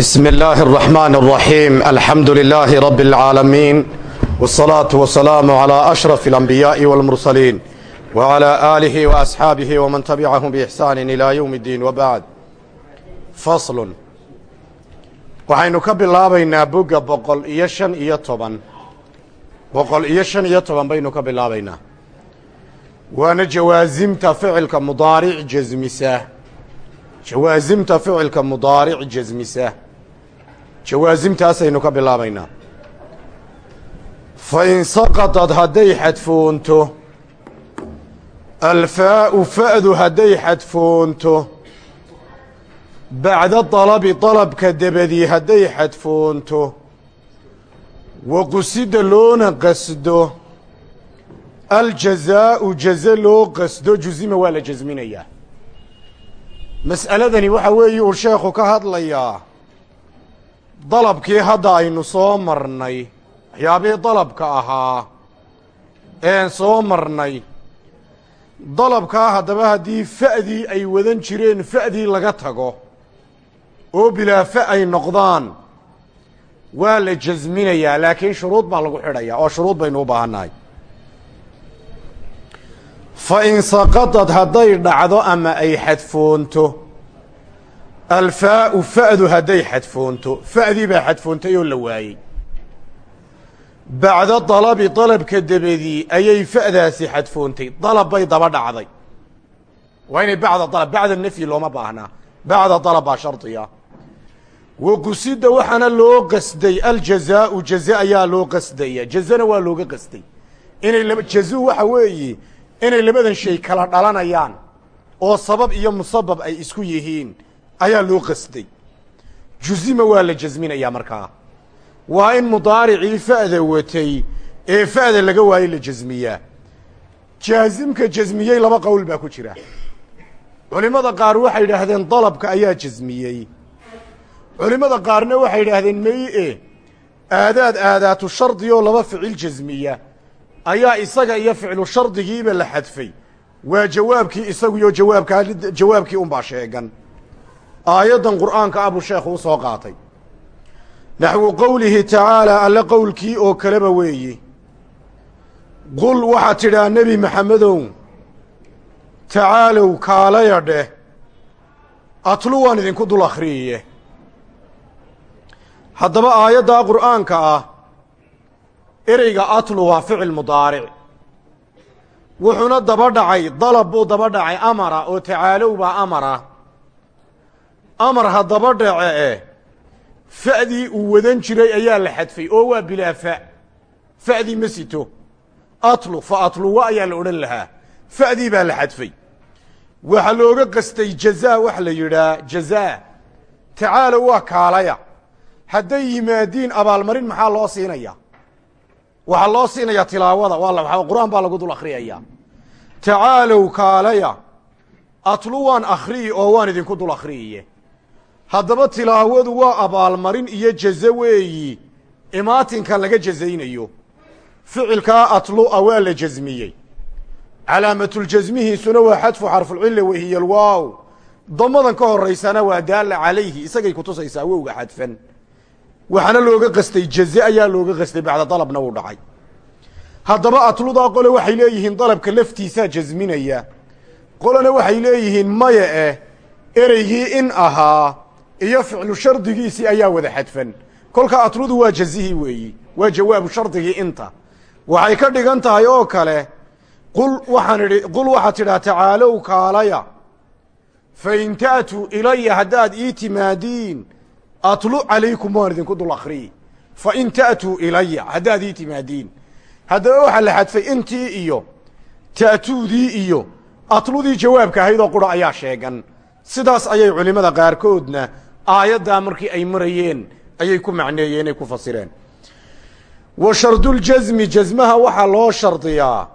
بسم الله الرحمن الرحيم الحمد لله رب العالمين والصلاة والسلام على أشرف الأنبياء والمرسلين وعلى آله وأصحابه ومن تبعهم بإحسان إلى يوم الدين وبعد فصل waxaynu ka bilaabaynaa bogga boqol iyo shan iyo toban boqol iyo shan iyo toban baynu ka bilaabaynaa waana jawaasimta ficilka mudaaric jasmisa jawaasimta ficilka mudaaric jasmisa jawaasimtaasaynu ka bilaabaynaa. Fa in saqadad hadday xadfoonto alfaa'u fa'du hadday xadfoonto bacda dalabi dalabka dabadii hadday xadfoonto wa qusida loona qasdo aljazaa'u jaze loo qasdo jusima waa la jasminayaa. Mas'aladani waxa weeye uu sheekhu ka hadlayaa dalabkii hadda aynu soo marnay waxyaabihii dalabka ahaa een soo marnay. Dalabkaa haddaba haddii fa'dii ay wadan jireen fa'dii laga tago oo bilaa fa ay noqdaan waa la jasminayaa laakiin shuruud baa lagu xidhayaa oo shuruud baynu u baahannahay fa in saqadad hadday dhacdo ama ay xadfoonto alfaa'u fa'du hadday xadfoonto fa'dii baa xadfoontay oo la waayey bacda dalabi dalabka dabadii ayay fa'daasi xadfoontay dalab bay daba dhacday waa inay bacda dalab bacda nafyi looma baahnaa bacda dalab baa shardiya wa qusida waxaana loo qasday aljazaa'u jaze ayaa loo qasdaya jazena waa looga qasday inay laba jazu waxa weeye inay labadan shay kala dhalanayaan oo sabab iyo musabab ay isku yihiin ayaa loo qasday. Jusima waa la jasminayaa markaa. Waa in mudaaricii fa'da watay ee fa'da laga waayo la jasmiyaa jaasimka jasmiyey laba qowl baa ku jira. Culimmada qaar waxay idhaahdeen dalabka ayaa jasmiyey culimmada qaarna waxay idhaahdeen mey-e aadaad aadaatu shardi oo laba ficil jasmiya ayaa isaga iyo ficlu shardigiiba la xadfay. Waa jawaabkii isaguyo jawaabkaa jawaabkii unbaa sheegan aayaddan qur'aanka ah buu sheekhu soo qaatay. Naxwu qowlihi tacaalaa alle qowlkii oo kaleba weeye. Qul waxaad tidhaa nebi maxamedow tacaalow kaalaya dheh. Atlu waan idinku dul akhriyiye haddaba aayaddaa qur'aanka ah ereyga atlu waa ficil mudaaric. Wuxuuna daba dhacay dalab buu daba dhacay amara oo tacaalow baa amara amar haddaba dhace e fa'dii uu wadan jiray ayaa la xadfay oo waa bilaa fa. Fa'dii ma sito. Atlu fa atluwa ayaa la odhan lahaa. Fa'dii baa la xadfay. Waxaa looga qastay jazaa waxa la yidhaa jazaa. Tacaalow waa kaalaya. Hadday yimaadiin abaalmarin maxaa loo siinaya waxaa loo siinayaa tilaawada la qur'aan baa lagu dul akhriyayaa. Tacaalow kaalaya. Atlu waan akhriyi oo waan idinku dul akhriyiye haddaba tilaawadu waa abaalmarin iyo jaze weeyi. Imaatinka laga jazaynayo ficilkaa atlua waa la jasmiyey calaamatuljasmihiisuna waa xadfu xarfulcilla wahiya alwaaw damadan ka horaysana waa daalla calayhi isagay kutusaysaa wowga xadfan. Waxaana looga qastay jaze ayaa looga qastay bacda dalabna uu dhacay. Haddaba atludaa qole waxay leeyihiin dalabka laftiisaa jasminaya qolena waxay leeyihiin maya eh ereygii in ahaa iyo ficlu shardigiisii ayaa wada xadfan. Kolka atludu waa jazihii weeyi waa jawaabu shardigii inta. Waxay ka dhigan tahay oo kale qul waxaan idhi qul waxaad tidhaa tacaalow kaalaya. Fa in ta'tuu ilaya haddaad ii timaadiin atlu calaykum waan idinku dul akhriyi. Fa in ta'tuu ilaya haddaad ii timaadiin haddaba waxaa la xadfay intii iyo ta'tuudii iyo atludii jawaabka ahayd oo qura ayaa sheegan. Sidaas ayay culimmada qaarkoodna aayaddaa markii ay marayeen ayay ku macneeyeen ay ku fasireen. Wa sharduljasmi jasmaha waxaa loo shardiyaa.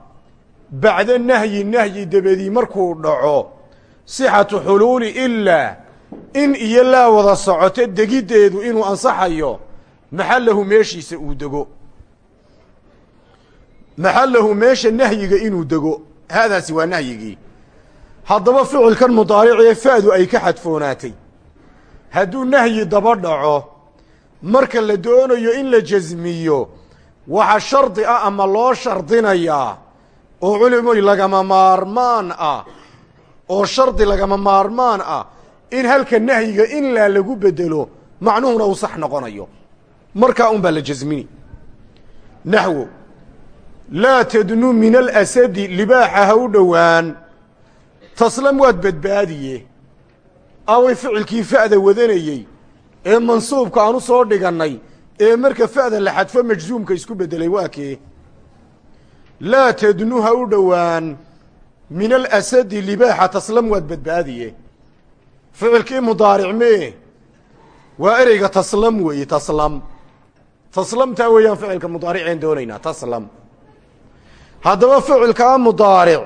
Bacda nahyi nahyi dabadii markuu dhaco sixatu xuluuli ilaa in iyo laa wada socoto degiddeedu inuu ansaxayo maxallahu meeshiisa uu dego. Maxallahu meesha nahyiga inuu dego. Haadaasi waa nahyigii. Haddaba ficilkan mudaaricee fa'du ay ka xadfoonaatay hadduu nahyi daba dhaco marka la doonayo in la jasmiyo waxa shardi ah ama loo shardinayaa oo culimoy lagama maarmaan ah oo shardi lagama maarmaan ah in halka nahyiga ilaa lagu bedelo macnuhuna uu sax noqonayo. Markaa un baa la jasmini naxwo. Laa tadnu min alasadi libaaxa ha u dhowaan taslam waad badbaadiye away ficilkii fa'da wadanayey ee mansuubka aan u soo dhigannay ee marka fa'da la xadfo majzuumka isku beddelay waa kee. Laa tadnu ha u dhowaan min alasadi libaaxa taslam waad badbaadiye. Ficilkii mudaaric mee waa ereyga taslam weeye taslam. Taslamtaa weeyaan ficilka mudaariceen doonaynaa taslam. Haddaba ficilkaa mudaaric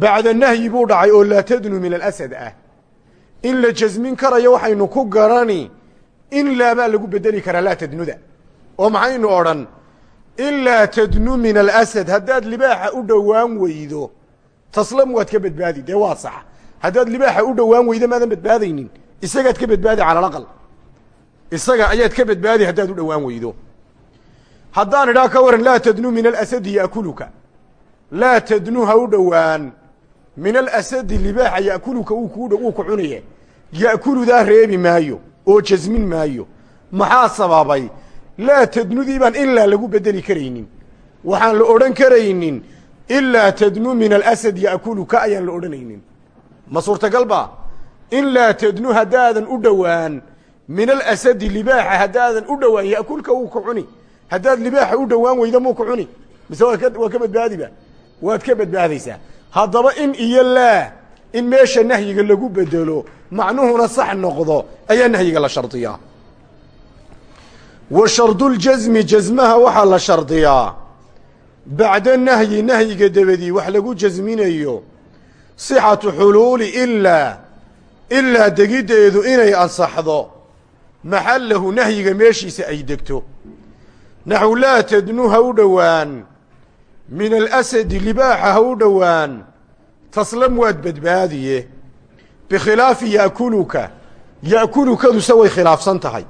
bacda nahyi buu dhacay oo laa tadnu min alasad ah in la jasmin karayo waxaynu ku garani in laabaa lagu bedeli karaa laa tadnuda. oo maxaynu odhan ilaa tadnu min alasad haddaad libaaxa u dhowaan weydo taslam waad ka badbaadi dee waa sax. Haddaad libaaxa u dhowaan weydo maadan badbaadaynin. Isagaad ka badbaadi cala alaqal isaga ayaad ka badbaadi haddaad u dhowaan weydo. Haddaan idhaa ka waran laa tadnu min alasadi yaakuluka. Laa tadnu ha u dhowaan. Min alasadi libaaxa yaakuluka uu kuu uu ku cunaya ya'kuludaa reebi maayo oo jasmin maayo maxaa sababay laa tadnudii baan ilaa lagu bedeli karaynin waxaan la odhan karaynin ilaa tadnu min alasad ya'kuluka ayaan la odhanaynin ma suurtagal ba in laa tadnu haddaadan u dhowaan min alasadi libaaxa haddaadan u dhowaan ya'kulka uu ku cuni haddaad libaaxa u dhowaan weydo muu ku cuni mise waa ka waa ka badbaadiba waad ka badbaadaysaa haddaba in iyo laa in meesha nahyiga lagu bedelo macnuhuna sax noqdo ayaa nahyiga la shardiyaa. Wa sharduljasmi jasmaha waxaa la shardiyaa. Bacda nahyi nahyiga dabadii wax lagu jasminayo sixatu xuluuli ilaa ilaa degiddeedu inay ansaxdo. Maxallahu nahyiga meeshiisa ay degto. Naxw laa tadnu ha u dhowaan. Min alasadi libaaxa ha u dhowaan. Taslam waad badbaadiye bikhilaafi yaakuluka. Ya'kulukaduse way khilaafsan tahay.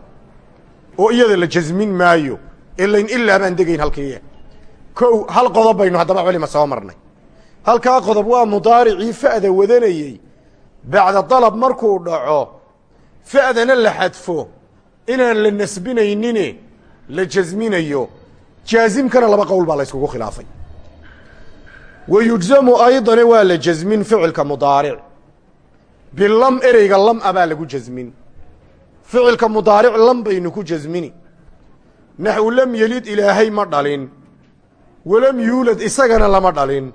Oo iyada la jasmin maayo. Ilayn ilaa baan degayn halkiiya kow hal qodob baynu haddaba culima soo marnay. Halkaa qodob waa mudaaricii fa'da wadanayey. Bacda dalab markuu dhaco fa'dana la xadfo. Inaan la nasbinaynine la jasminayo. Jaazimkana laba qowl baa la yskugu khilaafay. Wa yujzamu aydane waa la jasmin ficilka mudaaric bilam ereyga lam a baa lagu jasmin. Ficilka mudaaric lam baynu ku jasmini. Naxwu lam yelid ilaahay ma dhalin. Walam yuulad isagana lama dhalin.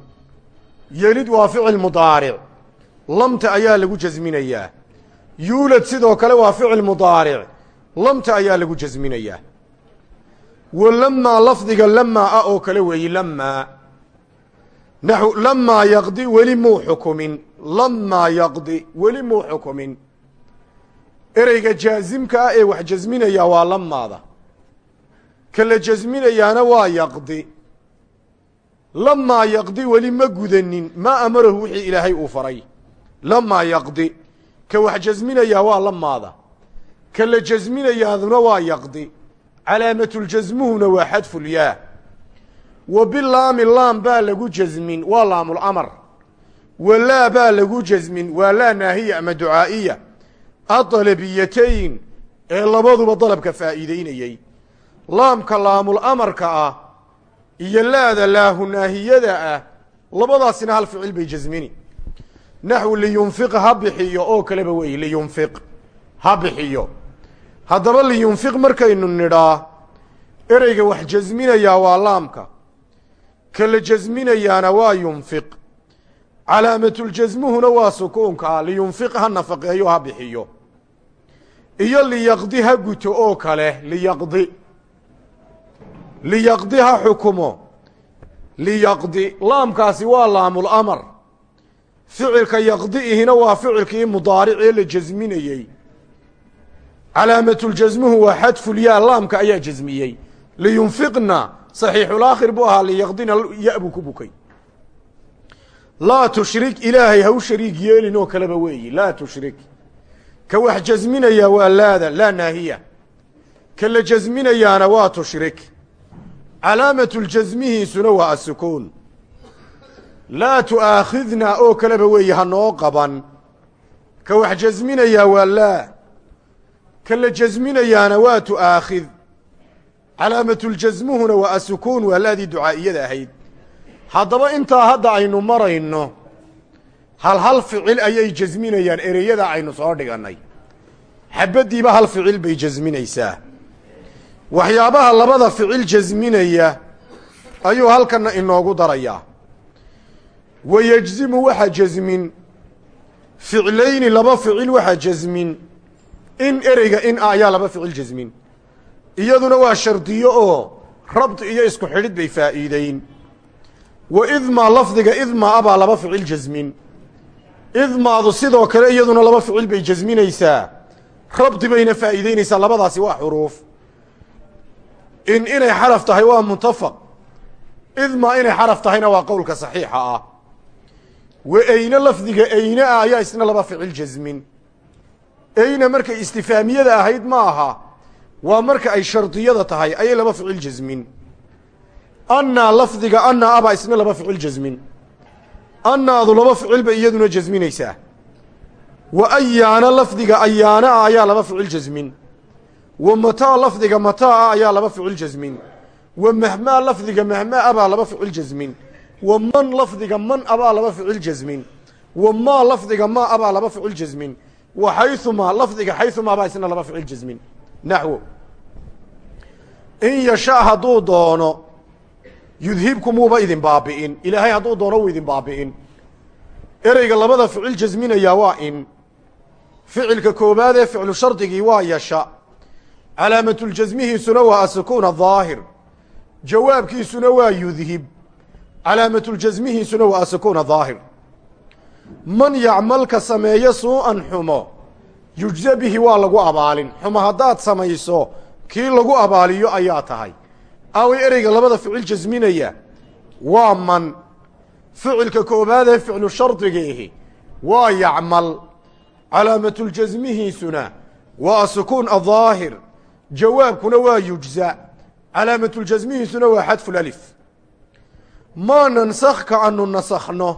Yelid waa ficil mudaaric. Lamta ayaa lagu jasminayaa. Yuulad sidoo kale waa ficil mudaaric. Lamta ayaa lagu jasminayaa. Wa lamaa lafdiga lamaa ah oo kale weeyi lamaa naxu lamaa yaqdi weli muu xukumin lamaa yaqdi weli muu xukumin. Ereyga jaazimka ah ee wax jasminayaa waa lamaada ka la jasminayaana waa yaqdi. Lamaa yaqdi weli ma gudanin maa amarahu wixii ilaahay uu faray. Lamaa yaqdi. Ka wax jasminayaa waa lamaada ka la jasminayaaduna waa yaqdi. Calaamatuljasmuhuna waa xadfulyaa wa bilaami laam baa lagu jasmin waa laamulamar wa laa baa lagu jasmin waa laa naahiya ama ducaa'iya. Adalabiyatayn ee labaduba dalabka faa'iideynayey laamka laamulamarka ah iyo laada laahu naahiyada ah labadaasina hal ficil bay jasmini. Naxwu liyunfiq ha bixiyo oo kaleba weeye liyunfiq ha bixiyo. Haddaba liyunfiq markaynu nidhaa ereyga wax jasminayaa waa laamka. Ka la jasminayaana waa yunfiq calaamatuljasmuhuna waa sukuunka liyunfiq ha nafaqeeyo ha bixiyo. Iyo liyaqdi ha guto oo kale liyaqdi. Liyaqdi ha xukumo. Liyaqdi. Laamkaasi waa laamulamar ficilka yaqdi'ihina waa ficilkii mudaaric ee la jasminayey calaamatuljasmuhu waa xadfulyaa laamka ayaa jasmiyey liyunfiqna saxiixulaakhir buu ahaa liyaqdina ya buu ku bukay laa tushrik ilaahay ha u shariig yeelin oo kaleba weeyi. Laa tushrik. Ka wax jasminayaa waa laada laa naahiya. Ka la jasminayaana waa tushrik. Calaamatu ljasmihiisuna waa asukuun. Laa tu'aakhidnaa oo kaleba weeye hanoo qaban. Ka wax jasminayaa waa laa. Ka la jasminayaana waa tu'aakhid. Calaamatuljasmuhuna waa asukuun. Waa laadii ducaa'iyada ahayd haddaba intaa hadda aynu marayno hal hal ficil ayay jasminayaan ereyada aynu soo dhigannay. Xabaddiiba hal ficil bay jasminaysaa. Waxyaabaha labada ficil jasminaya ayuu halkanna inoogu darayaa. Wa yejzimu waxa jasmin ficlayni laba ficil waxa jasmin in ereyga in a ayaa laba ficil jasmin. Iyaduna waa shardiyo oo rabdi iyo isku xidhid bay faa'iideyn wa idmaa lafdiga idmaa abaa laba ficil jasmin. Idmaadu sidoo kale iyaduna laba ficil bay jasminaysaa. Rabdi bayna faa'iideynaysaa labadaasi waa xuruuf. In inay xaraf tahay waa muntafaq idmaa inay xaraf tahayna waa qowlka saxiixa ah. Wa eyne lafdiga eyne ah ayaa isna laba ficil jasmin. Eyne markay istifaamiyada ahayd ma aha. Waa marka ay shardiyada tahay ayay laba ficil jasmin annaa lafdiga annaa abaa isna laba ficil jasmin annaadu laba ficil bay iyaduna jasminaysaa wa ayaana lafdiga ayaana ah ayaa laba ficil jasmin wa mataa lafdiga mataa ah ayaa laba ficil jasmin wa mahmaa lafdiga mahmaa abaa laba ficil jasmin wa man lafdiga man abaa laba ficil jasmin wa maa lafdiga maa abaa laba ficil jasmin wa xayumaa lafdiga xayumaa baa isna laba ficil jasmin naxwo in yasha hadduu doono yudhibkumuuba idin baabi'in. Ilaahay hadduu doono wuu idin baabi'in. Ereyga labada ficil jasminayaa waa in. Ficilka koobaad ee ficlu shardigii waa yasha. Calaamatuljasmihiisuna waa asukuuna daahir jawaabkiisuna waa yudhib. Calaamatuljasmihiisuna waa asukuuna daahir man yacmalka sameeyo suu'an xumo yujza bihi waa lagu abaalin. Xumo haddaad samayso kii lagu abaaliyo ayaa tahay aaway ereyga labada ficil jasminaya. Waa man ficilka koobaad ee ficlu shardigiihi waa yacmal calaamatuljasmihiisuna waa sukuun adaahir jawaabkuna waa yujza. Calaamatuljasmihiisuna waa xadfulalif maa nansakh ka anu nasakhno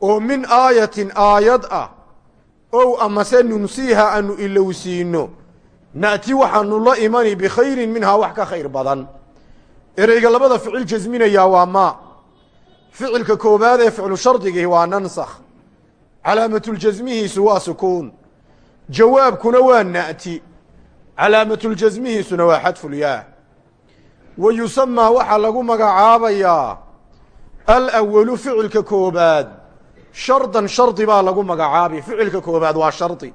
oo min aayatin aayad ah ow amase nunsiiha anu ilowsiino na'ti waxaanu la imani bikhayrin minhaa wax ka khayr badan ereyga labada ficil jasminayaa waa maa ficilka koobaad ee ficlu shardigii waa nansakh. Calaamatuljasmihiisu waa sukuun jawaabkuna waa na'ti. Calaamatuljasmihiisuna waa xadfulyaa wa yusamaa waxaa lagu magacaabayaa alawalu ficilka koobaad shardan shardi baa lagu magacaabi. Ficilka koobaad waa shardi.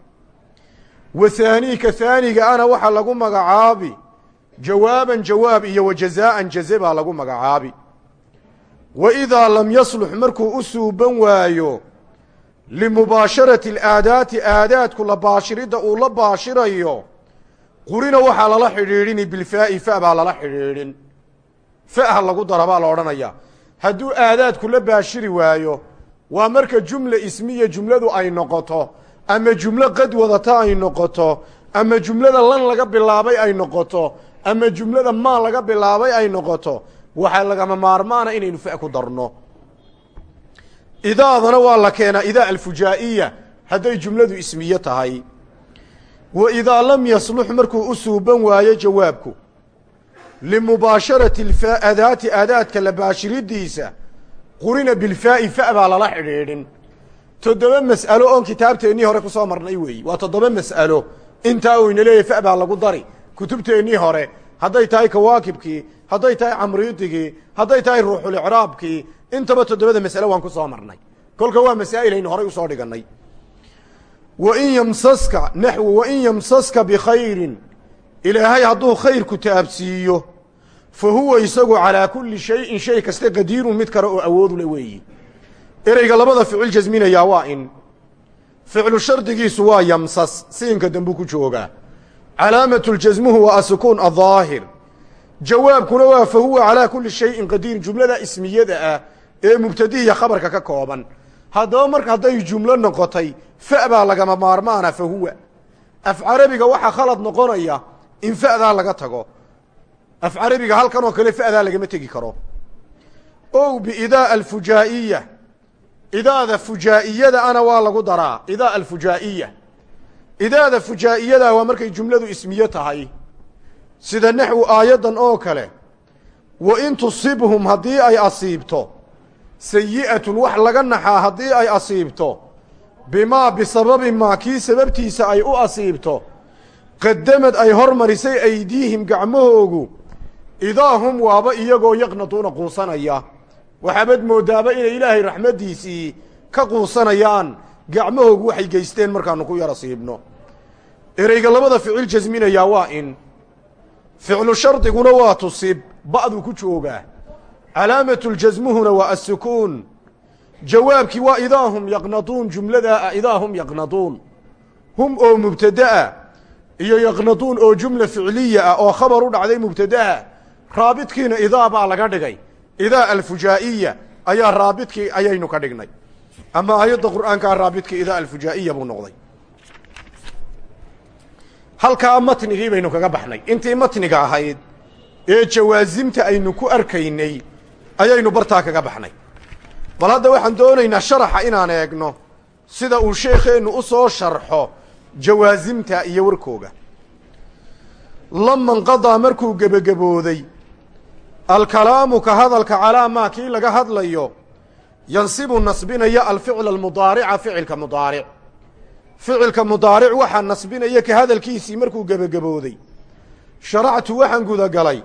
Wa haaniika haaniga ana waxaa lagu magacaabi jawaaban jawaab iyo wa jazaa'an jaze baa lagu magacaabi wa idaa lam yaslux markuu u suuban waayo limubaasharati alaadaati aadaadku la baashiridda uu la baashirayo qurina waxaa lala xidhiidhini bilfaa'i fa baa lala xidhiidhin. Fa'ha lagu dara baa la odhanayaa hadduu aadaadku la baashiri waayo waa marka jumla ismiya jumladu ay noqoto ama jumlo qad wadata ay noqoto ama jumlada lan laga bilaabay ay noqoto ama jumlada maa laga bilaabay ay noqoto. Waxaa lagama maarmaana inaynu fa ku darno. Idaadana waa la keenaa idaa alfujaa'iya. Hadday jumladu ismiye tahay. Wa idaa lam yaslux markuu u suuban waayo jawaabku. Limubaasharati adaati aadaadka la baashiridiisa qurina bilfaa'i fa baa lala xidhiidhin. Toddoba mas'alo oon kitaabteennii hore ku soo marnay weeyi. Waa toddoba mas'alo. Intaa uu ina leeyahy fa baa lagu dari kutubteennii hore hadday tahay kawaakibkii hadday tahay camriidigii hadday tahay ruuxulicraabkii intaba toddobada mas'alo waan ku soo marnay. Kolka waa masaa'il aynu horay u soo dhigannay. Wain yamsaska naxwu wain yamsaska bikhayrin ilaahay hadduu khayrku taabsiiyo fa huwa isagu calaa kulli shayin shay kaste qadiirun mid kale oo awoodu le weeyi. Ereyga labada ficil jasminayaa waa in ficlu shardigiisu waa yamsas siinka dambuu ku joogaa calaamatuljasmuhu waa asukuun adaahir jawaabkuna waa fa huwa calaa kulli shayin qadiir jumlada ismiyada ah ee mubtadihiya khabarka ka kooban. Haddaba marka hadday jumlo noqotay fa baa lagama maarmaana fa huwa. Af carabiga waxaa khalad noqonaya in fa'daa laga tago. Af carabiga halkan oo kale fa'daa lagama tegi karo. Ow biidaa alfujaa'iya. Idaada fujaa'iyada ana waa lagu daraa. Idaa alfujaa'iya idaada fujaa'iyada waa markay jumladu ismiye tahay. Sida naxwu aayaddan oo kale wa in tusibhum haddii ay asiibto sayi'atun wax laga naxaa haddii ay asiibto bimaa bisababi maa kii sababtiisa ay u asiibto qadamad ay hormarisay aydiihim gacmahoogu idaa hum waaba iyagoo yaqnaduuna quusanaya. Waxaabad moodaaba inay ilaahay raxmaddiisii ka quusanayaan gacmahoogu waxay geysteen markaannu ku yara siibno ereyga labada ficil jasminayaa waa in ficlu shardiguna waa tusib ba'duu ku joogaa. Calaamatuljasmuhuna waa assukuun. Jawaabkii waa idaa hum yaqnaduun jumladaa ah idaa hum yaqnaduun. Hum oo mubtada'a iyo yaqnaduun oo jumla ficliya ah oo khabar u dhacday mubtadaha raabidkiina idaa baa laga dhigay. Idaa alfujaa'iya ayaa raabidkii ayaynu ka dhignay. Ama aayadda qur'aankaa raabidkii idaa alfujaa'iya buu noqday halkaa matnigii baynu kaga baxnay. Intii matniga ahayd ee jawaasimta aynu ku arkaynay ayaynu bartaa kaga baxnay. Bal hadda waxaan doonaynaa sharaxa inaan eegno sida uu sheekheennu u soo sharxo jawaasimta iyo warkooga. Lama nqadaa markuu gebagabooday alkalaamu ka hadalka calaa maa kii laga hadlayo yansibu nasbinaya alficla almudaarica ficilka mudaaric ficilka mudaaric waxaa nasbinaya ka hadalkiisii markuu gebagabooday. Sharactu waxaan gudagalay.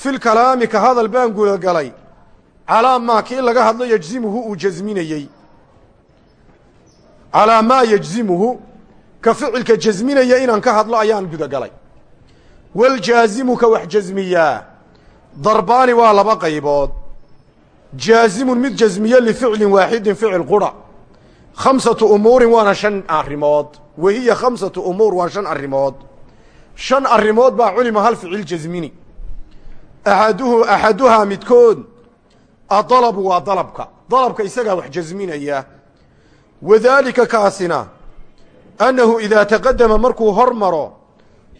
Filkalaami ka hadal baan gudagalay. Calaa maa kii laga hadlo yejzimuhu uu jasminayey calaa maa yejzimuhu ka ficilka jasminaya inaan ka hadlo ayaan gudagalay. Waljaazimu ka wax jasmiyaa darbaani waa laba qaybood. Jaazimun mid jasmiye lificlin waaxidin ficil qura khamsatu umuurin waana shan arrimood wahiya khamsatu umuur waa shan arrimood shan arrimood baa culima hal ficil jasmini axaduhu axaduhaa midkood adalabu waa dalabka dalabka isagaa wax jasminaya wadaalika kaasina annahu idaa taqadama markuu hor maro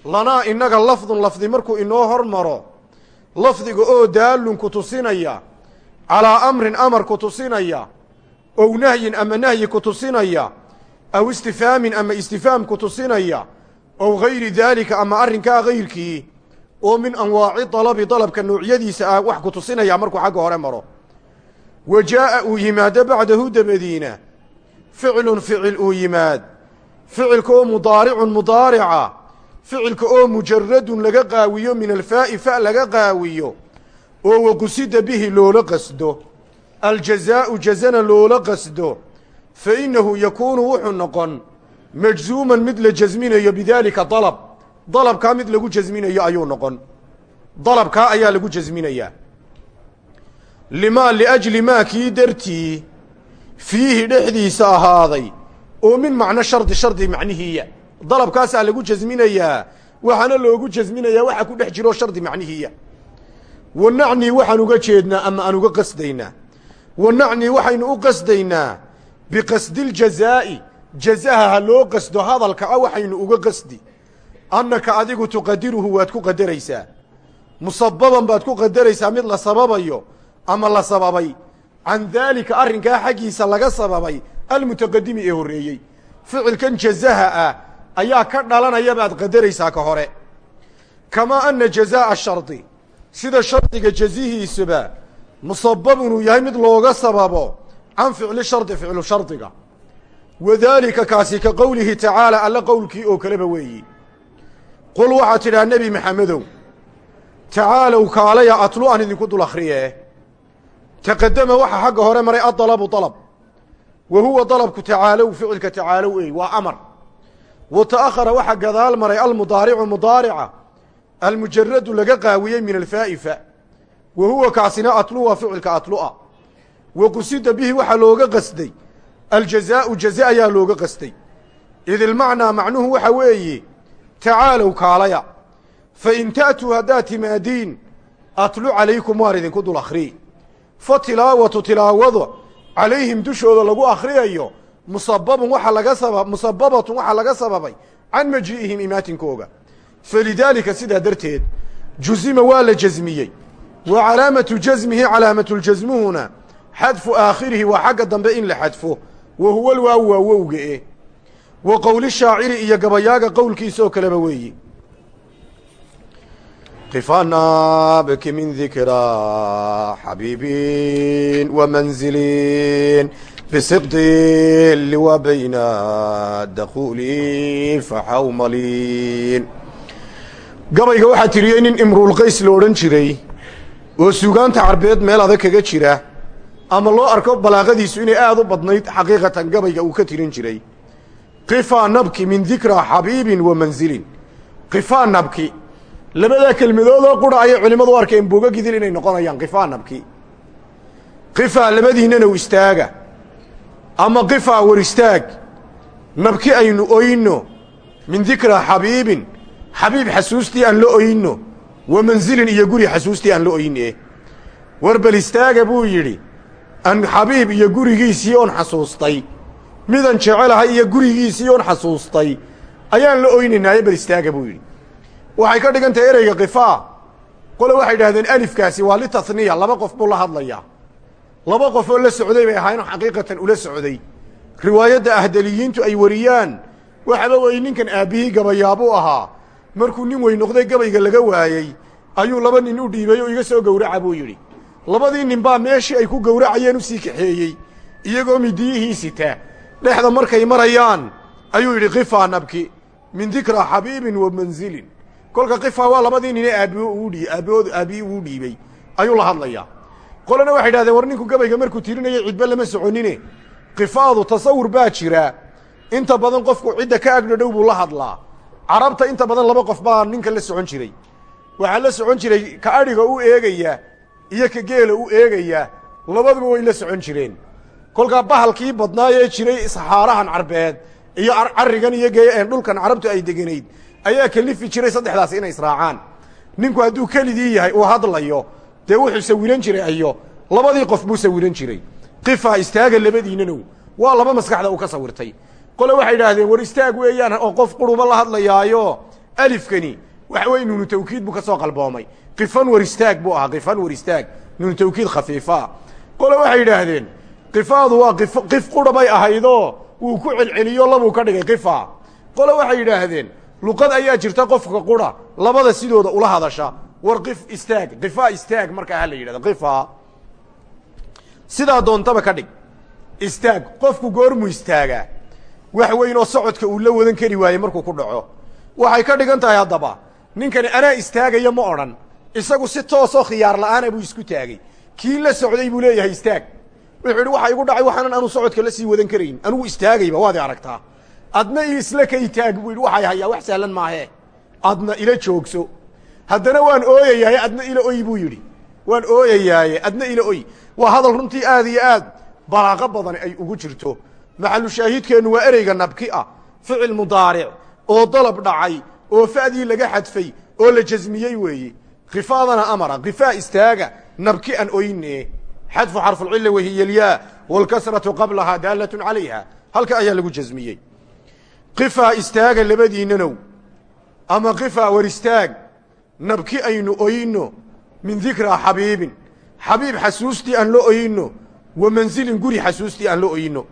lanaa innaga lafdun lafdi markuu inoo hor maro lafdiga oo daallun ku tusinaya calaa amrin amar ku ow nahyin ama nahyi ku tusinaya aw istifhaamin ama istifhaam ku tusinaya ow gayri daalika ama arrinkaa gayrkii oo min anwaaci dalabi dalabka noocyadiisa ah wax ku tusinaya markuu xagga hore maro. Wa jaa'a uu yimaado bacdahu dabadiina ficlun ficil uu yimaad. Ficilka oo mudaaricun mudaarica ficilka oo mujaradun laga qaawiyo min alfaa'i fa laga qaawiyo oo waqusida bihi loola qasdo aljazaa'u jazana loola qasdo fa innahu yakuunu wuxuu noqon majzuuman mid la jasminayo bidaalika dalab dalabkaa mid lagu jasminayo ayuu noqon dalabkaa ayaa lagu jasminayaa limaa liajli maa kii dartii fiihi dhexdiisa ahaaday oo min macno shardi shardi macnihiiya dalabkaasaa lagu jasminayaa waxaana loogu jasminayaa waxa ku dhex jiro shardi macnihiiya wa nacnii waxaan uga jeednaa ama aan uga qasdaynaa wa nacnii waxaynu u qasdaynaa biqasdiiljazaa'i jazaha ha loo qasdo hadalka a waxaynu uga qasdi. Annaka adigu tuqadiruhu waad ku qadaraysaa musababan baad ku qadaraysaa mid la sababayo ama la sababay. Can daalika arrinkaa xaggiisa laga sababay almutaqadimi ee horreeyey. Ficilkan jazaha ah ayaa ka dhalanaya baad qadaraysaa ka hore. Kamaa anna jazaa'a shardi. Sida shardiga jazihiisuba musababun uu yahay mid looga sababo can ficli shardi ficlu shardiga. Wadaalika kaasi ka qowlihi tacaala alla qowlkii oo kaleba weeyi. Qul waxaad tidhaha nebi maxamedow tacaalow kaalaya atlu aan idinku dul akhriye taqadama waxaa xagga hore maray adalabu dalab. Wa huwa dalabku tacaalow ficilka tacaalow ey waa amar. Wa ta'ahara waxaa gadaal maray almudaaricu mudaarica. Almujaradu laga qaawiyey min alfaa'ifa wa huwa kaasina atlu waa ficilka atlu'a wa qusida bihi waxaa looga qasday aljazaa'u jaza ayaa looga qasday id ilmacnaa macnuhu waxa weeye tacaalow kaalaya fa in ta'tuu haddaad timaadiin atlu calaykum waan idinku dul akhrii fa tilaawatu tilaawada calayhim dushooda lagu akhriyayo musababun waxa laga saba musababatun waxaa laga sababay can maji'ihim imaatinkooga falidaalika sidaa darteed jusima waa la jasmiyey wa calaamatu jasmihi calaamatuljasmuhuna xadfu aakhirihi waa xagga dambe in la xadfo. Wa huwa lwaaw waa wowga e. Wa qowli shaaciri iyo gabayaaga qowlkiisa oo kaleba weeyi. Kifanabki min dikraa xabiibin wamanzilin bisiqdi liwa bayna dakuuli faxawmalin gabayga waxaa tiriyey nin imruulqays la odhan jiray oo suugaanta carbeed meel adag kaga jira ama loo arko balaaqadiisu inay aad u badnayd xaqiiqatan gabayga uu ka tirin jiray. Qifaa nabki min dikraa xabiibin wa manzilin. Qifaa nabki. Labadaa kelmadoodoo qura ayay culimmadu u arkeen bogagidil inay noqonayaan qifaa nabki. Qifaa labadiinnana u istaaga. Ama qifaa war istaag. Nabki aynu oyno min dikraa xabiibin xabiib xasuustii aan la oyno wa iyo guri xasuustii aan la oyne war bal istaaga buu yidhi an xabiib iyo gurigiisii oon xasuustay. Midan jecelahay iyo gurigiisii oon xasuustay. Ayaan la oynaynaaye bal istaaga buu yidhi. Waxay ka dhigan tahay ereyga kifaa qole waxay idhahdeen alifkaasi waa litahniya laba qof buu la hadlayaa. Laba qof oo la socday bay ahaayeen xaqiiqatan ula socday. Riwaayadda ahdaliyiintu ay wariyaan. Waxaba weeye ninkan aabbihii gabayaabuu ahaa markuu nin wey noqday gabayga laga waayey ayuu laba nin u dhiibay oo iga soo gowraca buu yidhi. Labadii nin baa meeshii ay ku gowracayeen u sii kaxeeyey iyagoo midiyihii sita dhexda markay marayaan ayuu yidhi kifaa nabki min dikraa xabiibin wa manzilin. Kolka kifaa waa labadii nine aabbi aabbahood aabbihii uu dhiibey ayuu la hadlayaa. Qolena waxay idhahdeen war ninku gabayga markuu tirinayay cidba lama soconine. Kifaadu tasawur baa jira. Inta badan qofku cidda ka agdhodhow buu la hadlaa carabta inta badan laba qof baa ninka la socon jiray. Waxaa la socon jiray ka adhiga u eegaya iyo ka geela u eegaya labaduba way la socon jireen. Kolkaa bahalkii badnaayee jiray saxaarahan carbeed iyo carrigan iyo dhulkan carabtu ay deganayd ayaa kalifi jiray saddexdaas inay israacaan. Ninku hadduu kelidii yahay uu hadlayo dee wuxuu sawiran jiray ayo labadii qof buu sawiran jiray. Qifaa istaaga labadiinanow waa laba maskaxda uu ka sawirtay qole waxay idhaahdeen war istaag weeyaan oo qof quruba la hadlayaayo. Alifkani waxa weye nuunu tawkiid buu ka soo qalboomay. Qifan war istaag buu ahaa qifan war istaag. Nuunu tawkiid khafiifaa qole waxay yidhaahdeen qifaadu waa qif qif qura bay ahaydoo wuu ku celceliyo labuu ka dhigay qifa. Qole waxay yidhaahdeen luqad ayaa jirta qofka qura labada sidooda ula hadasha. War qif istaag qifaa istaag markaa ha la yidhahdo qifa. Sidaa doontaba ka dhig. Istaag qofku goormuu istaagaa wax weyn oo socodka uu la wadan kari waaye markuu ku dhaco. Waxay ka dhigan tahay haddaba ninkani anaa istaagaya ma odhan. Isagu si toosoo khiyaar la'aana buu isku taagay. Kii la socday buu leeyahay istaag. Wuxuu yidhi waxa igu dhacay waxaanan anu socodka la sii wadan karayn. Anugu istaagayba waad aragtaa. Adna isla ka itaag buu yidhi. Hayaa wax sahlan maahee adna ila joogso. Haddana waan ooyayaaye adna ila oy buu yidhi. Waan ooyayaaye adna ila oy. Waa hadal runtii aad iyo aad balaaqo badan ay ugu jirto maxalu shaahiidkeennu waa ereyga nabki ah ficil mudaaric oo dalab dhacay oo fa'dii laga xadfay oo la jasmiyey weeye khifaadana amara khifaa istaaga nabki an oyne. Xadfu xarfuulcila wahiya alyaa waalkasratu qablahaa daalatun calayha. Halka ayaa lagu jasmiyey qifaa istaaga labadiinanow ama qifaa war istaag nabki aynu oyno min dikraa xabiibin. Xabiib xasuustii aan la oyno wa mansilin guri xasuustii aan la oyno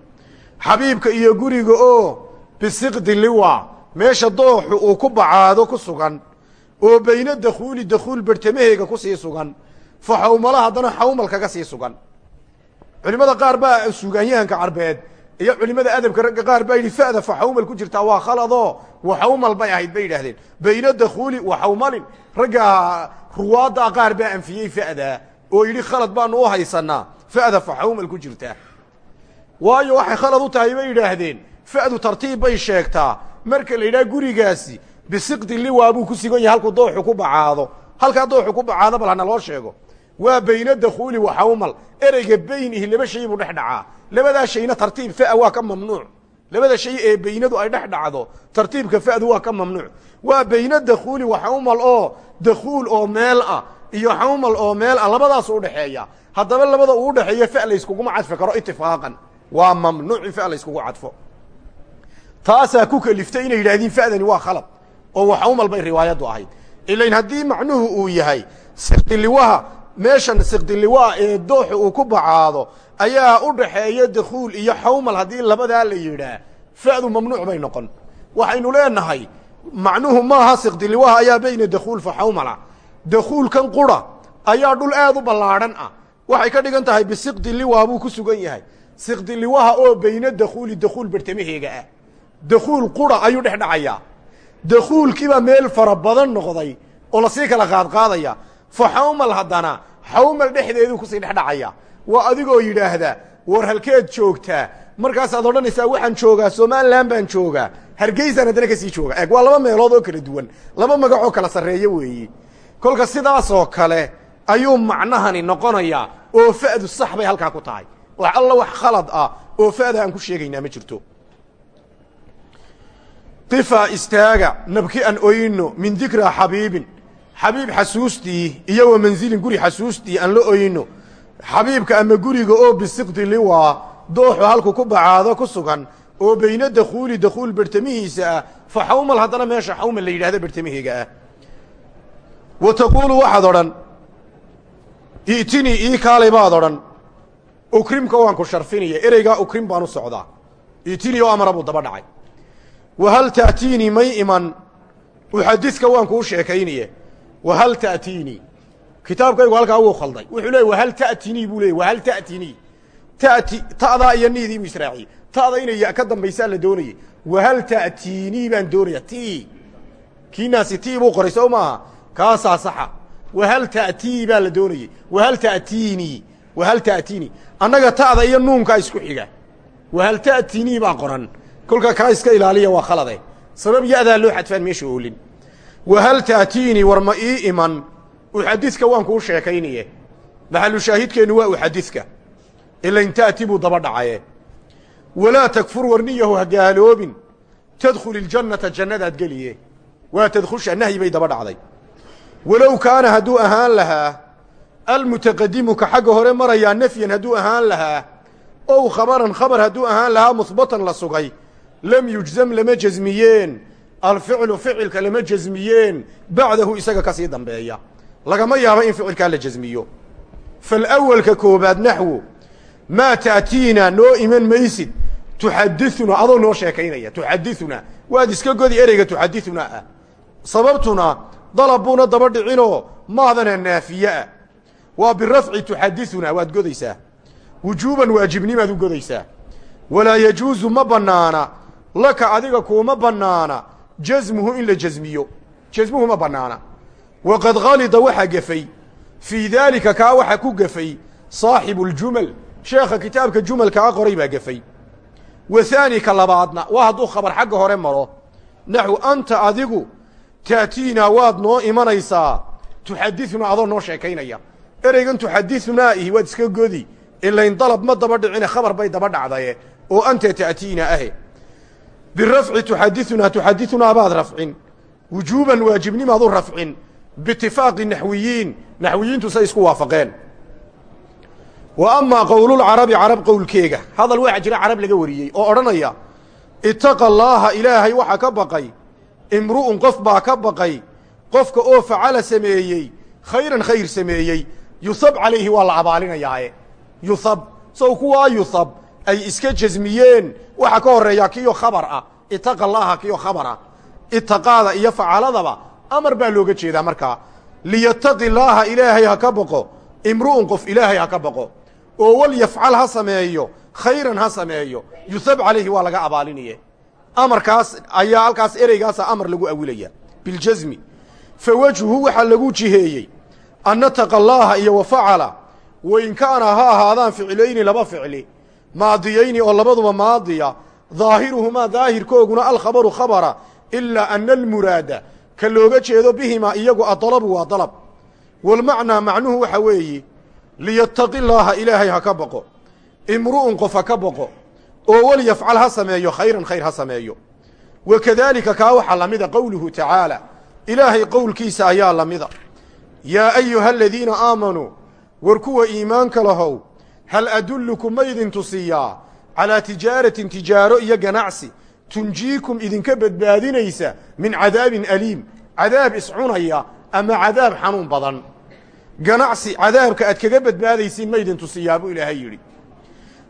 xabiibka iyo guriga oo bisiqdi liwa. Meesha dooxu uu ku bacaado ku sugan. Oo bayna dakhuuli dakhuul bertamaheega ku sii sugan. Fa xawmala haddana xawmal kaga sii sugan. Culimmada qaar baa suugaanyahanka carbeed. Iyo culimmada adabka ragga qaar baa yidhi fa'da fa xawmal ku jirtaa waa khaladoo wa xawmal bay ahayd bay yidhahdeen bayna dakhuuli wa xawmalin. Ragga ruwaaddaa qaar baa anfiyey fa'da oo yidhi khalad baanu u haysanaa fa'da fa xawmal ku jirtaa waayo waxay khalad u tahay bay yidhaahdeen. Fa'du tartiib bay sheegtaa. Marka la yidhaha gurigaasi bisiqdi liwaa buu ku sugan yahay halkuu dooxu ku bacaado. Halkaa dooxu ku bacaado bal hana loo sheego. Waa bayna dakhuuli wa xawmal ereyga beynihi laba shay buu dhex dhacaa. Labadaa shayna tartiib fa'a waa ka mamnuuc. Labada shay ee beynadu ay dhex dhacdo tartiibka fa'du waa ka mamnuuc. Waa bayna dakhuuli wa xawmal oo dakhuul oo meel ah iyo xawmal oo meel ah labadaasu udhexeeya haddaba labada uu udhexeeya fa layskuguma cadfi karo itifaaqan waa mamnuuc in fa layskugu cadfo. Taasaa ku keliftay inay yidhaahdeen fa'dani waa khalad oo waxawmal bay riwaayaddu ahayd. Ilain haddii macnuhu uu yahay siqdiliwaha meeshan siqdiliwaa ee dooxu uu ku bacaado ayaa u dhaxeeya dakhuul iyo xawmal haddii labadaa la yidhaah fa'du mamnuuc bay noqon. Waxaynu leenahay macnuhu maaha siqdiliwaha ayaa bayna dakhuul fa xawmala dakhuulkan qura ayaa dhul aad u ballaadhan ah. Waxay ka dhigan tahay bisiqdi liwaa buu ku sugan yahay siqdi liwaha oo bayna dakhuuli dakhuul bartamaheega ah. Dakhuul qura ayuu dhex dhacayaa. Dakhuulkiibaa meel fara badan noqday oo la sii kala qaadqaadaya. Fa xawmal haddana xawmal dhexdeeduu ku sii dhex dhacaya. Waa adigoo yidhaahda war halkeed joogtaa markaasaad odhanaysaa waxaan joogaa somalilan baan joogaa. Hargeysaan haddana ka sii jooga. Eeg waa laba meelood oo kala duwan. Laba magac oo kala sarreeya weeye kolka sidaasoo kale ayuu macnahani noqonayaa oo fa'du sax bay halkaa ku tahay wax alla wax khalad ah oo fa'da aan ku sheegaynaa ma jirto. Qifaa istaaga nabki an oyno min dikraa xabiibin xabiib xasuustii iyo wa manzilin guri xasuustii aan la oyno xabiibka ama guriga oo bisiqdi liwaa dooxu halku ku bacaado ku sugan oo bayna dakhuuli dakhuul bertamihiisa ah fa xawmal haddana meesha xawmal la yidhahdo bertamaheega ah. Wa taquulu waxaad odhan i'tinii ii kaalay baad odhan ukrimka waan ku sharfinaya ereygaa ukrim baan u socdaa. I'tinii oo amara buu daba dhacay. Wa hal ta'tiinii may iman? Uxadiska waan kuu sheekaynaye wa hal ta'tiinii kitaabkaygu halkaa wuu khalday. Wuxuu leeyay wahal ta'tinii buu leeyay wahal ta'tinii ta'ti ta'daa iyo niidii buu israaciyey ta'da inay ya ka dambaysaa la doonayey. Wahal ta'tiinii baan doonaya ti. Kiinaasi ti buu qoray soo maaha? Kaasaa saxa. Wahal ta'tii baa la doonayey. Wahal ta'tiinii wahal ta'tiinii annaga ta'da iyo nuunkaa isku xiga. Wahal ta'tinii baa qoran. Kolkaa kaa iska ilaaliya waa khalade. Sabab ya'daa loo xadfaan meesha oolin. Wahal ta'tiinii war ma ii iman. Uxadiska waan kuu sheekaynaye maxalu shaahidkeennu waa uxadiska ilain ta'ti buu daba dhacaye. Walaa takfur warniyahu ha gaaloobin. Tadkhul iljannata jannadaad geliye. Waa tadkhusha nahyi bay daba dhacday. Walow kaana hadduu ahaan lahaa almutaqadimu ka xagga hore marayaa nafyan hadduu ahaan lahaa ow khabaran khabar hadduu ahaan lahaa muhbatan la sugay. Lam yujzam lama jasmiyeen alficlu ficilka lama jasmiyeen bacdahu isaga ka sii dambeeya. Lagama yaabo in ficilkaa la jasmiyo falawalka koobaad naxwo maa taatiina noo iman maysid tuxadiuna adoo noo sheekaynaya tuxadiuna waad iska godi ereyga tuxadiuna ah. Sababtuna dalab buuna daba dhicinoo maadana naafiye ah waa birafci tuxadiثuna waad godaysaa. Wujuuban waajibnimaad u godaysaa. Walaa yajuuzu ma bannaana. Laka adiga kuuma bannaana. Jasmuhu in la jasmiyo jasmuhu ma bannaana. Waqad halida waxaa gefay. Fii daalika kaa waxa ku gefay. Saaxibu ljumal sheekha kitaabka jumalkaa qoray baa gefay. Wa haani ka labaadna waa hadduu khabar xagga hore maro. Naxu anta adigu ta'tiinaa waad noo imanaysaa. Tuxadidunaa adoo noo sheekaynaya ereygan tuxadidunaa ihi waad iska godi ilayn dalab ma daba dhicine khabar bay daba dhacdaye. Oo anta ta'tiinaa ahe. Birafci tuxadidunaa tuxadidunaa baad rafcin. Wujuuban waajibnimaad u rafcin. Biitifaaqi naxwiyiin. Naxwiyiintu say isku waafaqeen. Wa amaa qowlulcarabi carab qowlkeega hadal waxaa jira carab laga wariyey oo odhanaya itaqa allaaha ilaahay waxaa ka baqay. Imru'un qof baa ka baqay. Qofka oo facala sameeyey khayran khayr sameeyey yuhab calayhi waa la abaalinayaae yuhab sow kuwaa yuhab ay iska jasmiyeen waxa ka horreeyaa kiyo khabar ah. Itaqa allaaha kiyo khabar ah. Itaqaada iyo facaladaba amar baa looga jeedaa markaa liyataqi laaha ilaahay ha ka baqo imru'un qof ilaahay ha ka baqo oo wal yafcal ha sameeyo. Khayran ha sameeyo. Yuhab calayhi waa laga abaalinaye. Amarkaas ayaa halkaas ereygaasa amar lagu awilaya. Biljasmi fa wejhu waxaa lagu jiheeyey anna taqallaaha iyo wa facala wain kaana ha ahaadaan ficilayni laba ficli maadiyayni oo labaduba maadiya daahiruhumaa daahirkooguna alkhabaru khabara ilaa ana almuraada ka looga jeedo bihimaa iyagu adalabu waa dalab. Walmacnaa macnuhu waxa weeye liyataqi laaha ilaahay ha ka baqo imru'un qof ha ka baqo oo wal yafcal ha sameeyo khayran khayr ha sameeyo. Wa kadaalika kaa waxaa la mida qowluhu tacaala ilaahay qowlkiisa ayaa la mida yaa ayuha aladiina aamanuu war kuwa iimaanka lahow hal adullukum ma idin tusiyaa calaa tijaaratin tijaaro iyo ganacsi tunjiikum idinka badbaadinaysa min cadaabin aliim cadaab iscunaya ama cadaab xanuun badan. Ganacsi cadaabka aad kaga badbaadaysiin ma idin tusiyaa buu ilaahay yidhi.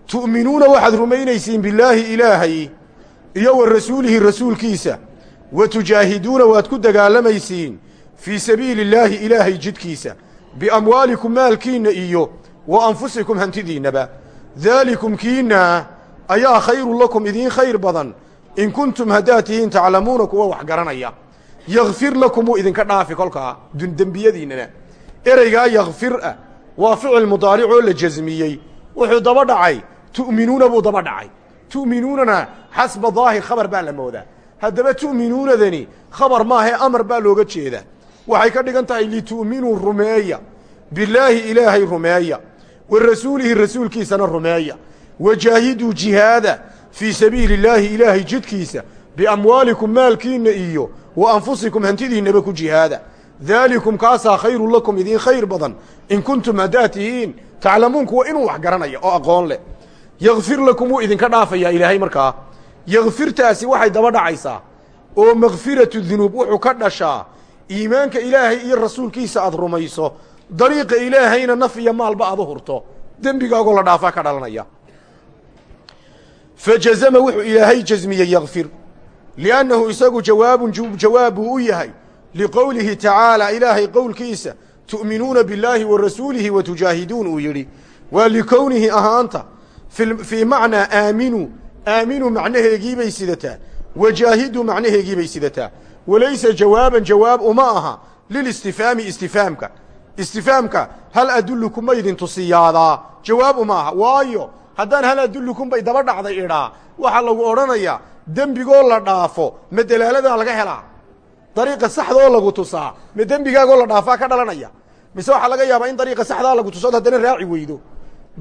Tu'minuuna waxaad rumaynaysiin billaahi ilaahay iyo wa rasuulihi rasuulkiisa wa tujaahiduuna waad ku dagaalamaysiin fii sabiili illaahi ilaahay jidkiisa biamwaalikum maalkiinna iyo wa anfusikum hantidiinnaba. Daalikum kiinna ayaa khayrun lakum idiin khayr badan. In kuntum haddaad tihiin taclamuuna kuwa wax garanaya yakfir lakum wuu idinka dhaafi kolkaa dembiyadiinnana. Ereygaa yakfir ah. Waa ficil mudaaric oo la jasmiyey wuxuu daba dhacay. Tu'minuuna buu daba dhacay. Tu'minuunana xasba daahir khabar baa la moodaa. Haddaba tu'minuunadani khabar maahee amar baa looga jeedaa waxay ka dhigan tahay litu'minuu rumeeya. Bilaahi ilaahay rumeeya. Wa rasuulihi rasuulkiisana rumeeya. Wajaahiduu jihaada fii sabiili illaahi ilaahay jidkiisa biamwaalikum maalkiinna iyo wa anfusikum hantidiinnaba ku jihaada. Daalikum kaasaa khayrun lakum idiin khayr badan. In kuntum haddaad tihiin taclamuun kuwa inuu wax garanaya oo aqoon leh. Yakfir lakum wuu idinka dhaafayaa ilaahay markaa. Yakfirtaasi waxay daba dhacaysaa. Oo makfiratu dunuub wuxuu ka dhashaa iimaanka ilaahay iyo rasuulkiisa aad rumayso dariiqa ilaahayna naf iyo maalba aad u hurto dembigaagoo la dhaafaa ka dhalanaya. Fajazama wuxuu ilaahay jasmiyey yakfir liannahu isagu jawaabun jawaab buu u yahay liqowlihi tacaala ilaahay qowlkiisa tu'minuuna billaahi wa rasuulihi wa tujaahiduun uu yidhi. Waa likownihi ahaanta fii macnaa aaminuu aaminuu macnaheegiibay sidataa wajaahiduu macnaheegiibay sidataa walaysa jawaaban jawaab uma aha lilistifhaami istifaamka. Istifaamka hal adullukum ma idin tusiyaadaa jawaab uma aha. Waayo haddaan hal adullukum bay daba dhacday idhaa waxaa lagu odhanayaa dembigoo la dhaafo ma dalaaladaa laga helaa? Dariiqa saxda oo lagu tusaa ma dembigaagoo la dhaafaa ka dhalanaya? Mise waxaa laga yaabaa in dariiqa saxdaa lagu tuso od haddana raaci weydo.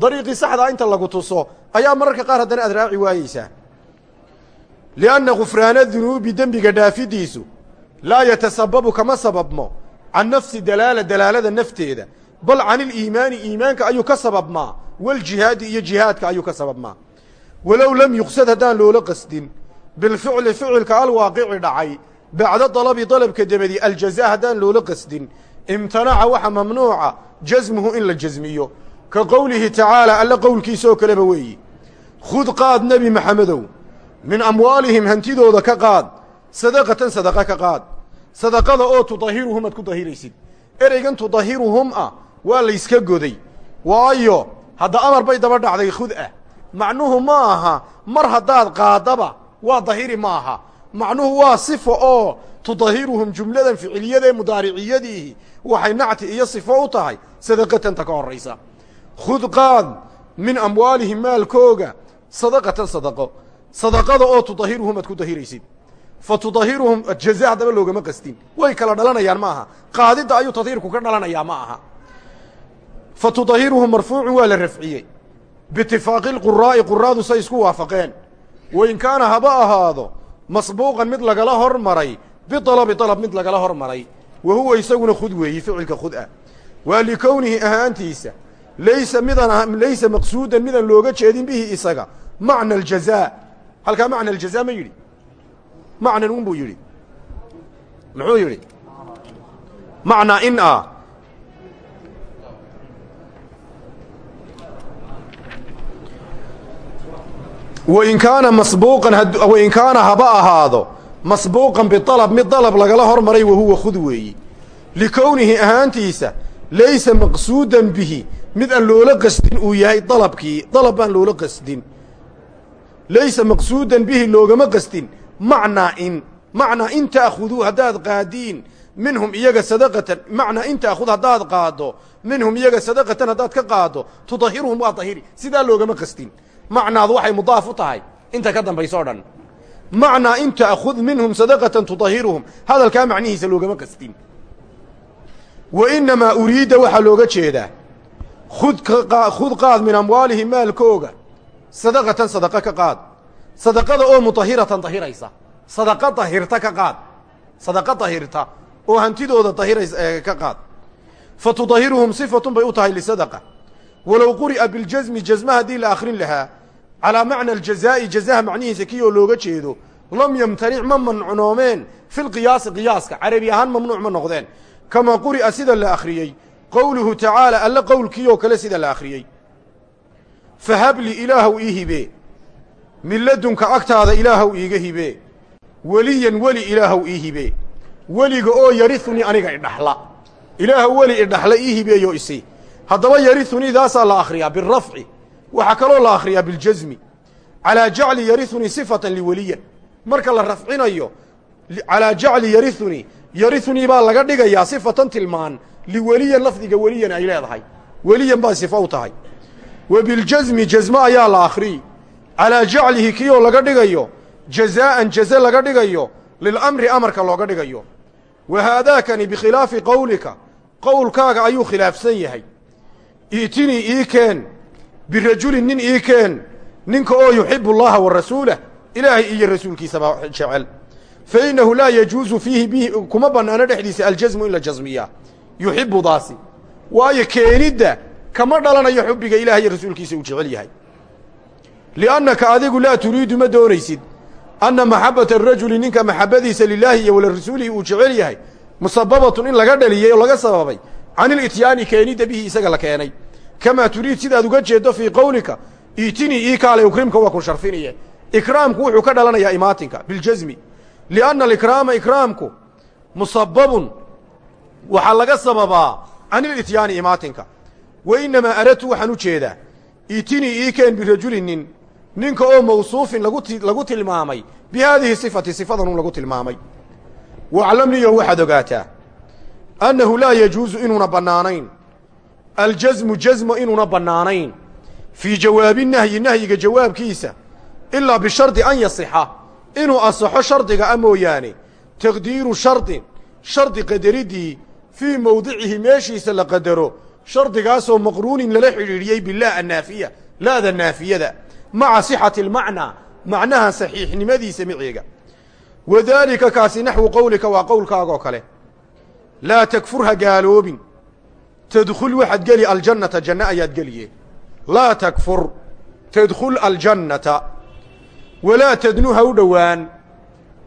Dariiqii saxdaa inta lagu tuso ayaa mararka qaar haddana aad raaci waayeysaa. Lianna gufraana dunuubi dembiga dhaafidiisu laa yatasababu kama sababmo can nafsi dalaala dalaalada nafteeda bal can iliimaani iimaanka ayuu ka sababmaa waljihaadi iyo jihaadka ayuu ka sababmaa walow lam yuqsad haddaan loola qasdin bilficli ficilka alwaaqici dhacay bacda dalabi dalabka dabadi aljaza haddaan loola qasdin imtanaca waxa mamnuuca jasmuhu in la jasmiyo ka qowlihi tacaala alla qowlkiisa oo kaleba weeyi khud qaad nebi maxamedow min amwaalihim hantidooda ka qaad sadaqatan sadaqa ka qaad. Sadaqada oo tudahiruhum aad ku dahiraysid ereygan tudahiruhum ah waa layska goday. Waayo hadda amar bay daba dhacday khud ah. Macnuhu ma aha mar haddaad qaadaba waa dahiri ma aha. Macnuhu waa sifo oo tudahiruhum jumladan ficiliyadaee mudaariciyadiihi waxay nacti iyo sifo u tahay sadaqatanta ka horaysa khud qaad min amwaalihim maalkooga sadaqatan sadaqo. Sadaqada oo tudahiruhum aad ku dahiraysid fa tudahiruhum jaza haddaba loogama qastin way kala dhalanayaan ma aha qaadidda ayuu tadhiirku ka dhalanayaa ma aha fa tudahiruhum marfuucun waa la rafciyey biitifaaqi lquraa'i quraadu say isku waafaqeen wain kaana haba ahaado masbuuqan mid lagala hormaray bialabi dalab mid lagala hormaray wa huwa isaguna khud weeyi ficilka khud ah waa likownihi ahaantiisa laysa midaan laysa maqsuudan midaan looga jeedin bihi isaga macna aljazaa halkaa macna aljazaa ma yidhi macnan un buu yidhi. Muxuu yidhi? Macnaa in ah wain kaana masbuuqan wain kaana haba ahaado masbuuqan bialab mid dalab lagala hormaray wahuwa khud weeyi. Likownihi ahaantiisa laysa maqsuudan bihi mid aan loola qasdin uu yahay dalabkii dalab baan loola qasdin. Laysa bihi loogama qasdin macnaa in macnaa in ta'khuduu haddaad qaadiin minhum iyaga sadaqatan macnaa in ta'khud haddaad qaaddo minhum iyaga sadaqatan haddaad ka qaaddo tudahiruhum waa dahiri sidaa loogama qasdin macnaadu waxay mudaaf u tahay. Inta ka dambayso o dhan. Macnaa in ta'khud minhum sadaqatan tudahiruhum hadalkaa macnihiisa loogama qasdin wa innamaa uriidda waxaa looga jeedaa. Khud khud qaad min amwaalihim maalkooga. Sadaqatan sadaqa ka qaad sadaqada oo mutahiratan dahiraysa sadaqa dahirta ka qaad. Sadaqa dahirta oo hantidooda dahiraysa ka qaad. Fa tudahiruhum sifatun bay u tahay lisadaqa walow quri'a biljasmi jasma haddii la akhrin lahaa calaa macna aljazaa'i jazaha macnihiisa kii oo looga jeedo lam yamtanic ma mamnuunoomeen fi lqiyaasi qiyaaska. Carabi ahaan mamnuuc ma noqdeen. Kamaa quri'a sida la akhriyey. Qowluhu tacaala alle qowlkiioo kale sida la akhriyey. Fahabli ilaahow ii hibe min ladunka agtaada ilaahow iiga hibe. Weliyan weli ilaahow ii hibe. Weliga oo yarihunii aniga idhaxla. Ilaahow weli idhaxla ii hibeeyo isi. Haddaba yarihuniidaasaa la akhriyaa birafci waxaa kaloo la akhriyaa biljasmi calaa jacli yarihunii sifatan liweliyan marka la rafcinayo calaa jacli yarihunii yarihunii baa laga dhigayaa sifatan tilmaan. Liweliyan lafdiga weliyan ay leedahay. Weliyan baa sifo u tahay. Wa biljasmi ayaa la akhriyi calaa jaclihi kiyoo laga dhigayo. Jazaa'an jaze laga dhigayo. Lilamri amarka looga dhigayo. Wa haadaakani bikhilaafi qowlika qowlkaaga ayuu khilaafsan yahay. I'tinii ii keen birajulin nin ii keen ninka oo yuxibu allaha wa rasuulah. Ilaahay iyo rasuulkiisaba jecel. Fa innahu laa yajuusu fiihi bihi. Kuma bannaano dhexdiisa aljasmu in la jasmiyaa yuxibudaasi waayo keenidda kama dhalanayo xubbiga ilaah iyo rasuulkiisa uu jecel yahay liannaka adigu laa turiidu ma doonaysid anna maxabbata arajuli ninka maxabbadiisa lilaahi iyo walirasuulihi uu jecel yahay musababatun in laga dhaliyey oo laga sababay can ilityaani keenidda bihi isaga la keenay kamaa turiid sidaad uga jeeddo fii qowlika iitinii ii kaale ukrimka waa ku sharfinaye ikraamku wuxuu ka dhalanayaa imaatinka biljasmi lianna alikraama ikraamku musababun waxaa laga sababaa can ilityaani imaatinka wa innamaa aradtu waxaan u iitinii ii keen birajulin nin ninka oo mawsuufin lagu tilmaamay bi haadihi sifati sifadanun lagu tilmaamay. Waclamniyo waxaad ogaataa annahu laa yajuusu inuuna bannaanayn. Aljasmu jasmo inuuna bannaanayn. Fii jawaabi nahyi nahyiga jawaabkiisa ilaa bishardi an yasixa. Inuu asaxo shardiga a mooyaane taqdiiru shardin shardi qadariddii fii mowdicihi meeshiisa la qadaro shardigaasoo maqruunin lala xidhiidhiyey bilah annaafiya laada naafiyada maca sixati almacnaa macnaha saxiixnimadiisa miciga wadaalika kaasi naxwu qowlika waa qowlkaagoo kale. Laa takfur ha gaaloobin. Tadkhul waxaad geli aljannata janno ayaad geliye. Laa takfur. Tadkhul aljannata. Walaa tadnu ha u dhowaan.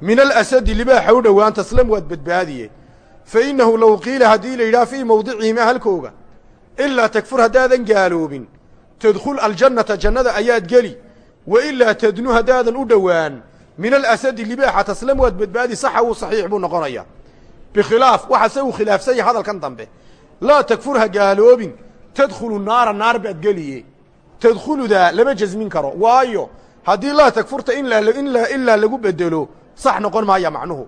Min alasadi libaax ha u dhowaan taslam waad badbaadiye. Fa innahu low qiila haddii la yidhaha fii mawdicihima halkooga ilaa takfur haddaadan gaaloobin tadkhul aljannata jannada ayaad geli. Wa ilaa tadnu haddaadan u dhowaan min alasadi libaaxa taslam waad badbaadi saxa wuu saxiix buu noqonayaa bikhilaaf waxase uu khilaafsan yahay hadalkan dambe. Laa takfur ha gaaloobin tadkhulu naara naar baad geliye. Tadkhuludaa lama jasmin karo waayo haddii laa takfurta ilaa lagu bedelo sax noqon maaya macnuhu.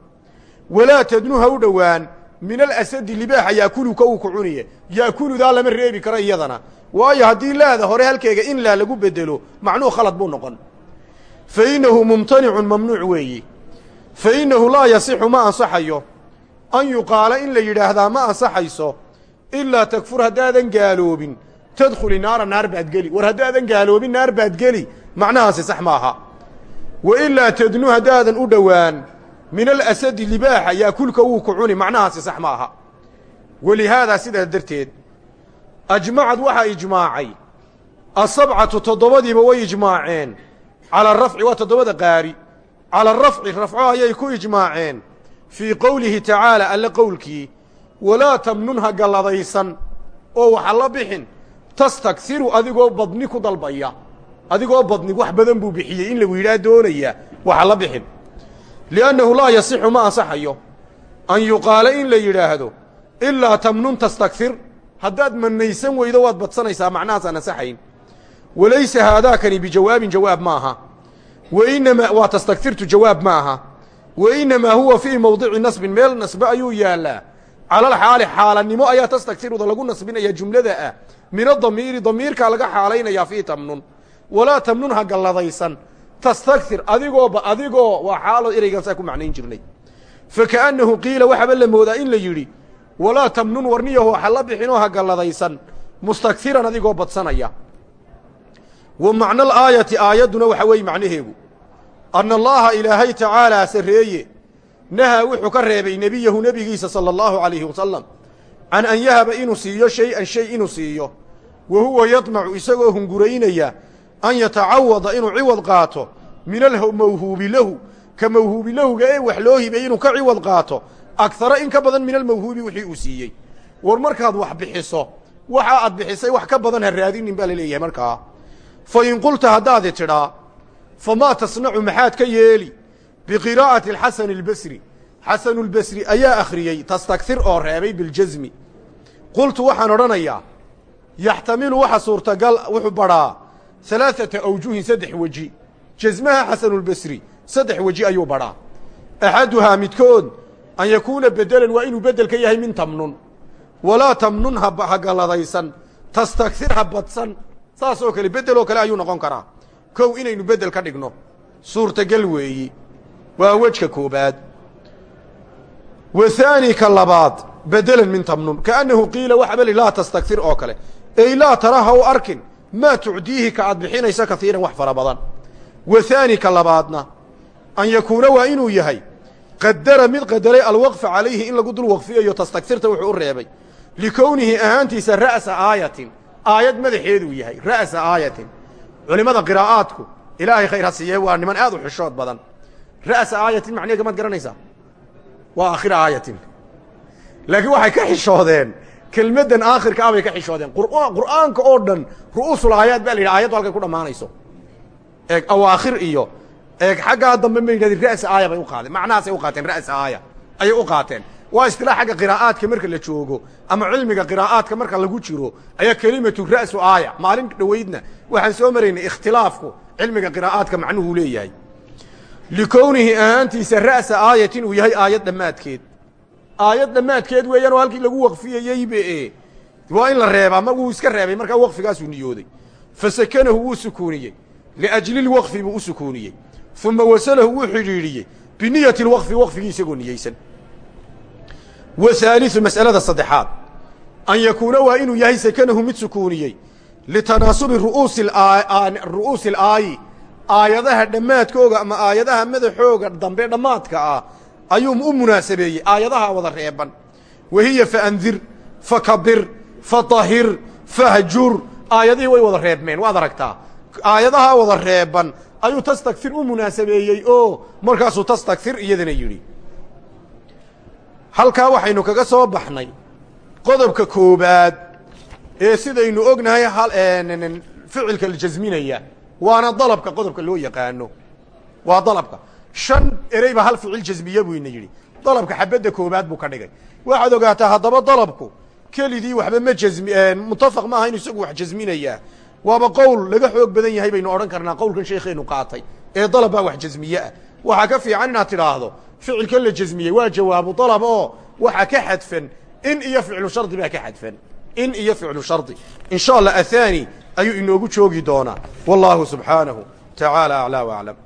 Walaa tadnu ha u dhowaan min alasadi libaaxa yaakuluka uu ku cuniye. Yaakuludaa lama reebi karo iyadana waayo haddii laada hore halkeega in laa lagu bedelo macnuhu khalad buu noqon. Fa innahu mumtanicun mamnuuc weeyi. Fa innahu laa yasixu ma ansaxayo. An yuqaala in la yidhaahdaa ma ansaxayso ilaa takfur haddaadan gaaloobin tadkhuli naara naar baad geli war haddaadan gaaloobin naar baad geli macnahaasi sax maaha wa ilaa tadnu haddaadan u dhowaan min alasadi libaaxa yaakulka wuu ku cuni macnahaasi sax ma aha. Walihaadaa sidaas darteed ajmacad waxaa ijmaacay asabcatu toddobadiiba way ijmaaceen cala arafci waa toddobada qaari cala arafci rafco ayay ku ijmaaceen fii qowlihi tacaala alle qowlkii walaa tamnun ha galladaysan oo waxa la bixin tastakhiru adigoo badni ku dalbaya adigoo badni wax badan buu bixiyey in lagu yidhaah doonaya waxa la bixin liannahu laa yasixu ma ansaxayo an yuqaala in la yidhaahdo ilaa tamnun tastakfir haddaad mannaysan weydo waad badsanaysaa macnahaasaan ansaxayn. Walaysa haadaakani bijawaabin jawaab ma aha. Wa inamaa waa tastakfirtu jawaab ma aha. Wa innamaa huwa fii mawdici nasbin meel nasbe ayuu yaallaa calalxaali xaalannimo ayaa tastakfiruda lagu nasbinaya jumlada ah. Min adamiiri damiirkaa laga xaalaynayaa fii tamnun. Walaa tamnun ha galladaysan. Tastakfir adigooba adigoo waa xaalo ereygan saa ku macnayn jirnay. Fakaannahu qiila waxaaba la moodaa in la yidhi walaa tamnun warniyaho ha la bixinoo ha galladaysan mustakfiran adigoo badsanaya. Wa macna alaayati aayadduna waxa weeye macnaheegu anna allaaha ilaahay tacaalaa sarreeye nahaa wuxuu ka reebay nebiyahu nebigiisa sala allahu calayhi wasalam can an yahaba inuu siiyo shay-an shay inuu siiyo. Wa huwa yadmacu isagoo hunguraynaya an yatacawada inuu ciwad qaato min almawhuubi lahu ka mawhuubi ee wax loo hibay inuu ka ciwad qaato aghara in ka badan min almawhuubi wixii uu siiyey. War markaad wax bixiso waxa aad bixisay wax ka badan ha raadinin baa la leeyahay markaa. Fa in qulta haddaadi tidhaa famaa tasnacu maxaad ka yeeli? Biqiraa'ati alxasani albasri. Xasanulbasri ayaa akhriyey tastakir oo reebay biljasmi qultu waxaan odhanayaa yaxtamilu waxa suurtagal wuxuu badhaa alaaata awjuhin saddex weji. Jasmaha xasanulbasri saddex weji ayuu badhaa axaduhaa an yakuuna bedelan waa inuu bedel ka yahay min tamnun walaa tamnun ha galladaysan tastakir ha badsan saas oo kale bedel oo kale ayuu noqon karaa kow inaynu bedel ka dhigno suurtagal weeyi waa wejka koobaad wa haani ka labaad bedelan min tamnun kaannahu qiila waxaba li laa tastakir oo kale ey laa tara ha u arkin maa tucdiihi ka aad bixinaysa kaiiran wax fara badan wa haani ka labaadna an yakuuna waa inuu yahay qadara mid qadaray alwaqfa calayhi in lagu dul waqfiyayo tastakirta wuxuu u reebay. Likownihi ahaantiisa ra'sa aayatin. Aayad madaxeeduu yahay ra'sa aayatin. Culimmada qiraa'aadku ilaahay khayr ha siiyee waa niman aad u xishood badan. Ra'sa aayatin macneega maad garanaysaa? Waa aakhira aayatin. Laakiin waxay ka xishoodeen kelmaddan aakhirka ah bay ka xishoodeen. Qur'aanka oo dhan ru'uusul aayaad baa la yidhi aayaddu halkay ku dhammaanayso. Iyo eeg xaggaa dambe ma yidhahdeen ra'sa aaya bay u qaadeen macnahaasay u qaateen ra'sa aaya. Ayay u qaateen. Waa istilaax xagga qiraa'aadka marka la joogo ama cilmiga qiraa'aadka marka lagu jiro ayaa kelimatu ra'su aaya. Maalin dhoweydna waxaan soo maraynay ikhtilaafku cilmiga qiraa'aadka macnuhuu leeyahay. Likownihi ahaantiisa ra'sa aayatin uu yahay aayad dhammaadkeed. Aayad dhammaadkeed weeyaan oo halkii lagu waqfiyayeybe e. Waa in la reebaa ma wuu iska reebay markaa waqfigaasuu niyooday. Fa sakanahu wuu sukuuniyey liajli lwaqfi buu u sukuuniyey uma wasalahu wuu xidhiidhiyey biniyati lwaqfi waqfigii isagoo niyeysan wa haaliu mas'alada saddexaad an yakuuna waa inuu yahay sakanahu mid sukuuniyey litanaasubi ru'uusi alaayi aayadaha dhammaadkooga ama aayadaha madaxooga dambe dhammaadka ah ayuu u munaasabeeyey aayadaha wada reeban wahiya faandir fakabir fatahir fahjur aayadihii way wada reebmeen waad aragtaa aayadaha wada reeban ayuu tastakfir u munaasabeeyey oo markaasuu tastakfir iyadana yidhi. Halkaa waxaynu kaga soo baxnay qodobka koobaad ee sidaynu ognahay ficilka la jasminaya waana dalabka qodobka loo yaqaano. Waa dalabka. Shan erey baa hal ficil jasmiye buu ina yidhi. Dalabka xabadda koobaad buu ka dhigay. Waxaad ogaataa haddaba dalabku kelidii waxba ma jasmi mutafaq maaha inu isagu wax jasminayaa waaba qowl laga xoog badan yahay baynu odhan karnaa qowlkan sheekheenu qaatay ee dalab baa wax jasmiye ah. Waxaa ka fiican inaad tidhaahdo ficilkan la jasmiyey waa jawaabu dalab oo waxa ka xadfan in iyo ficlu shardi baa ka xadfan. In iyo ficlu shardi. In sha allah athani ayuu inoogu joogi doonaa. Wallahu subxaanahu tacaala aclaa waclam